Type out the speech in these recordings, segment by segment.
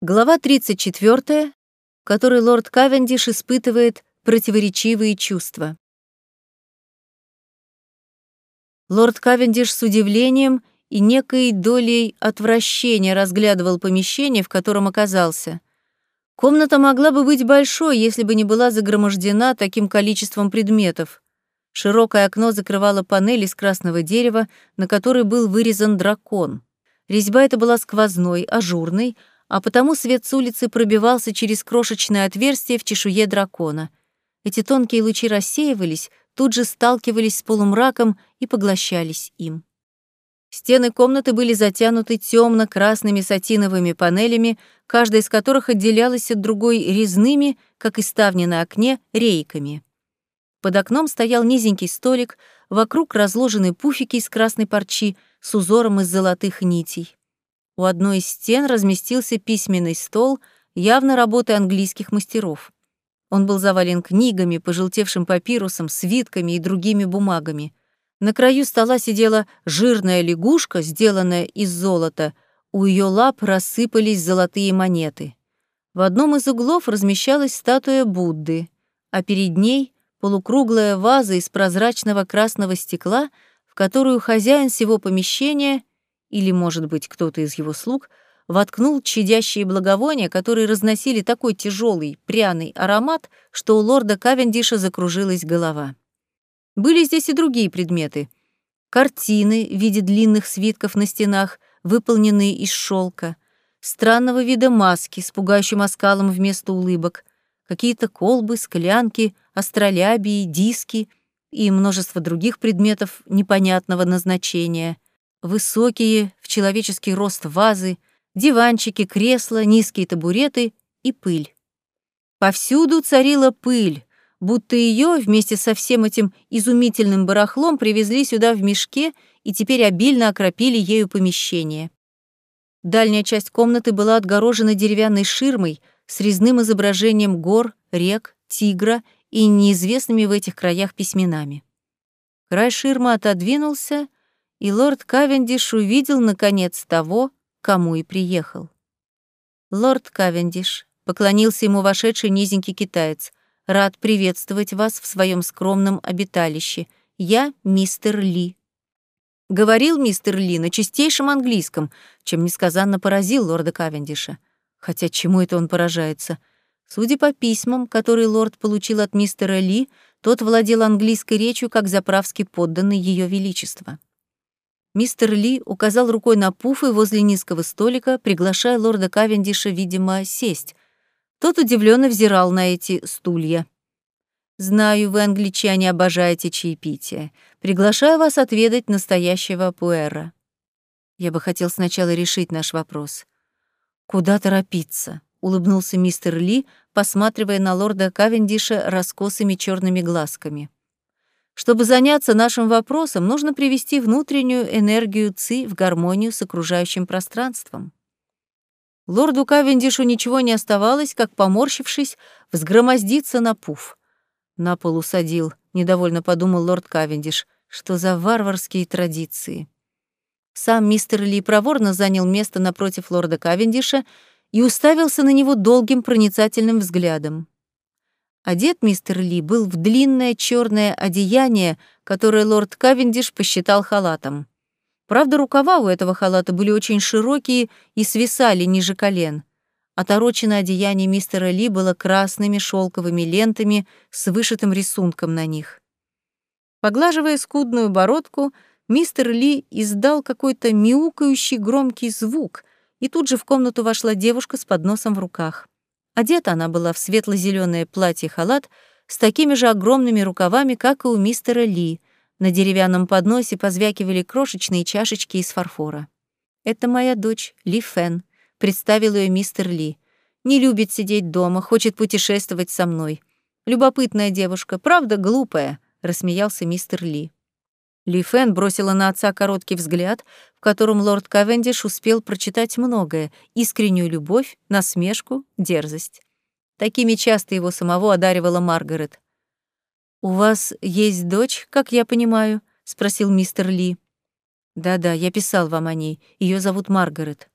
Глава 34, в которой лорд Кавендиш испытывает противоречивые чувства. Лорд Кавендиш с удивлением и некой долей отвращения разглядывал помещение, в котором оказался. Комната могла бы быть большой, если бы не была загромождена таким количеством предметов. Широкое окно закрывало панель из красного дерева, на которой был вырезан дракон. Резьба эта была сквозной, ажурной, а потому свет с улицы пробивался через крошечное отверстие в чешуе дракона. Эти тонкие лучи рассеивались, тут же сталкивались с полумраком и поглощались им. Стены комнаты были затянуты темно красными сатиновыми панелями, каждая из которых отделялась от другой резными, как и ставни на окне, рейками. Под окном стоял низенький столик, вокруг разложены пуфики из красной парчи с узором из золотых нитей. У одной из стен разместился письменный стол, явно работы английских мастеров. Он был завален книгами, пожелтевшим папирусом, свитками и другими бумагами. На краю стола сидела жирная лягушка, сделанная из золота. У ее лап рассыпались золотые монеты. В одном из углов размещалась статуя Будды, а перед ней полукруглая ваза из прозрачного красного стекла, в которую хозяин всего помещения или, может быть, кто-то из его слуг, воткнул чадящие благовония, которые разносили такой тяжелый, пряный аромат, что у лорда Кавендиша закружилась голова. Были здесь и другие предметы. Картины в виде длинных свитков на стенах, выполненные из шелка, странного вида маски с пугающим оскалом вместо улыбок, какие-то колбы, склянки, астролябии, диски и множество других предметов непонятного назначения — Высокие, в человеческий рост вазы, диванчики, кресла, низкие табуреты и пыль. Повсюду царила пыль, будто ее вместе со всем этим изумительным барахлом привезли сюда в мешке и теперь обильно окропили ею помещение. Дальняя часть комнаты была отгорожена деревянной ширмой с резным изображением гор, рек, тигра и неизвестными в этих краях письменами. Край ширмы отодвинулся, и лорд Кавендиш увидел, наконец, того, кому и приехал. «Лорд Кавендиш», — поклонился ему вошедший низенький китаец, «рад приветствовать вас в своем скромном обиталище. Я мистер Ли». Говорил мистер Ли на чистейшем английском, чем несказанно поразил лорда Кавендиша. Хотя чему это он поражается? Судя по письмам, которые лорд получил от мистера Ли, тот владел английской речью как заправский подданный Ее Величества. Мистер Ли указал рукой на пуфы возле низкого столика, приглашая лорда Кавендиша, видимо, сесть. Тот удивленно взирал на эти стулья. «Знаю, вы, англичане, обожаете чаепитие. Приглашаю вас отведать настоящего пуэра. Я бы хотел сначала решить наш вопрос. Куда торопиться?» — улыбнулся мистер Ли, посматривая на лорда Кавендиша раскосыми черными глазками. Чтобы заняться нашим вопросом, нужно привести внутреннюю энергию ЦИ в гармонию с окружающим пространством. Лорду Кавендишу ничего не оставалось, как, поморщившись, взгромоздиться на пуф. На пол усадил, недовольно подумал лорд Кавендиш, что за варварские традиции. Сам мистер Ли проворно занял место напротив лорда Кавендиша и уставился на него долгим проницательным взглядом. Одет мистер Ли был в длинное черное одеяние, которое лорд Кавендиш посчитал халатом. Правда, рукава у этого халата были очень широкие и свисали ниже колен. Отороченное одеяние мистера Ли было красными шелковыми лентами с вышитым рисунком на них. Поглаживая скудную бородку, мистер Ли издал какой-то мяукающий громкий звук, и тут же в комнату вошла девушка с подносом в руках. Одета она была в светло-зеленое платье-халат с такими же огромными рукавами, как и у мистера Ли. На деревянном подносе позвякивали крошечные чашечки из фарфора. «Это моя дочь, Ли Фен», — представил ее мистер Ли. «Не любит сидеть дома, хочет путешествовать со мной. Любопытная девушка, правда глупая», — рассмеялся мистер Ли. Ли Фэн бросила на отца короткий взгляд, в котором лорд Кавендиш успел прочитать многое — искреннюю любовь, насмешку, дерзость. Такими часто его самого одаривала Маргарет. «У вас есть дочь, как я понимаю?» — спросил мистер Ли. «Да-да, я писал вам о ней. Ее зовут Маргарет».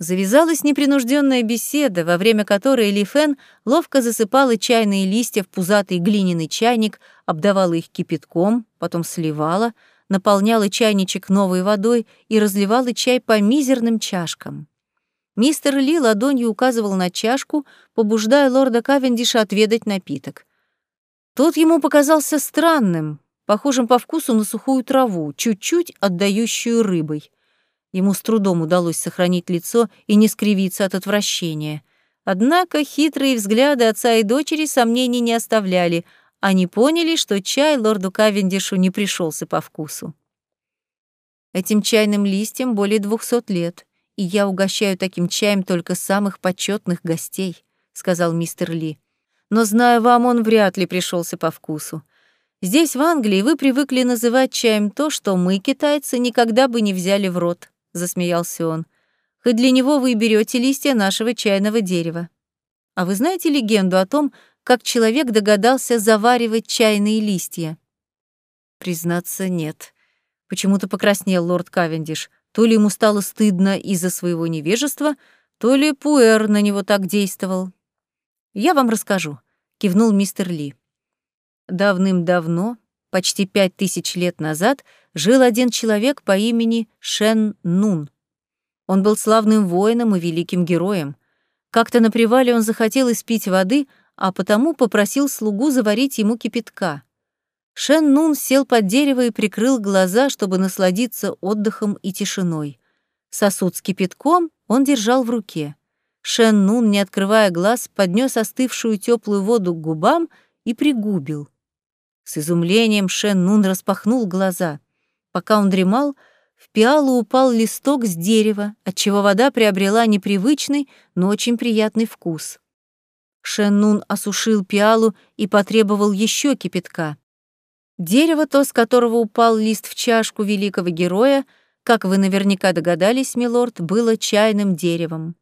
Завязалась непринужденная беседа, во время которой Ли Фен ловко засыпала чайные листья в пузатый глиняный чайник, обдавала их кипятком, потом сливала, наполняла чайничек новой водой и разливала чай по мизерным чашкам. Мистер Ли ладонью указывал на чашку, побуждая лорда Кавендиша отведать напиток. Тот ему показался странным, похожим по вкусу на сухую траву, чуть-чуть отдающую рыбой. Ему с трудом удалось сохранить лицо и не скривиться от отвращения. Однако хитрые взгляды отца и дочери сомнений не оставляли. Они поняли, что чай лорду Кавендишу не пришелся по вкусу. Этим чайным листьям более двухсот лет, и я угощаю таким чаем только самых почетных гостей, сказал мистер Ли. Но зная вам, он вряд ли пришелся по вкусу. Здесь, в Англии, вы привыкли называть чаем то, что мы, китайцы, никогда бы не взяли в рот. — засмеялся он. «Хоть для него вы берете листья нашего чайного дерева. А вы знаете легенду о том, как человек догадался заваривать чайные листья?» «Признаться, нет». Почему-то покраснел лорд Кавендиш. То ли ему стало стыдно из-за своего невежества, то ли Пуэр на него так действовал. «Я вам расскажу», — кивнул мистер Ли. Давным-давно, почти пять тысяч лет назад, жил один человек по имени Шен Нун. Он был славным воином и великим героем. Как-то на привале он захотел испить воды, а потому попросил слугу заварить ему кипятка. Шен Нун сел под дерево и прикрыл глаза, чтобы насладиться отдыхом и тишиной. Сосуд с кипятком он держал в руке. Шен Нун, не открывая глаз, поднес остывшую теплую воду к губам и пригубил. С изумлением Шен Нун распахнул глаза. Пока он дремал, в пиалу упал листок с дерева, отчего вода приобрела непривычный, но очень приятный вкус. Шеннун осушил пиалу и потребовал еще кипятка. Дерево, то, с которого упал лист в чашку великого героя, как вы наверняка догадались, милорд, было чайным деревом.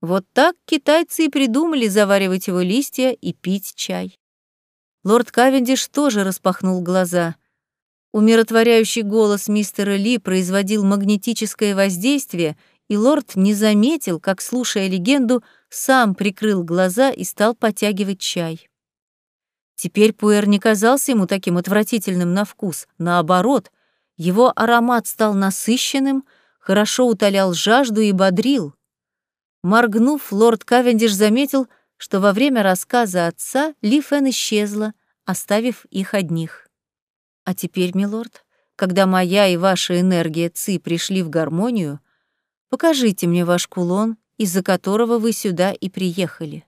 Вот так китайцы и придумали заваривать его листья и пить чай. Лорд Кавендиш тоже распахнул глаза. Умиротворяющий голос мистера Ли производил магнетическое воздействие, и лорд не заметил, как, слушая легенду, сам прикрыл глаза и стал потягивать чай. Теперь пуэр не казался ему таким отвратительным на вкус, наоборот, его аромат стал насыщенным, хорошо утолял жажду и бодрил. Моргнув, лорд Кавендиш заметил, что во время рассказа отца Ли Фен исчезла, оставив их одних. А теперь, милорд, когда моя и ваша энергия ЦИ пришли в гармонию, покажите мне ваш кулон, из-за которого вы сюда и приехали.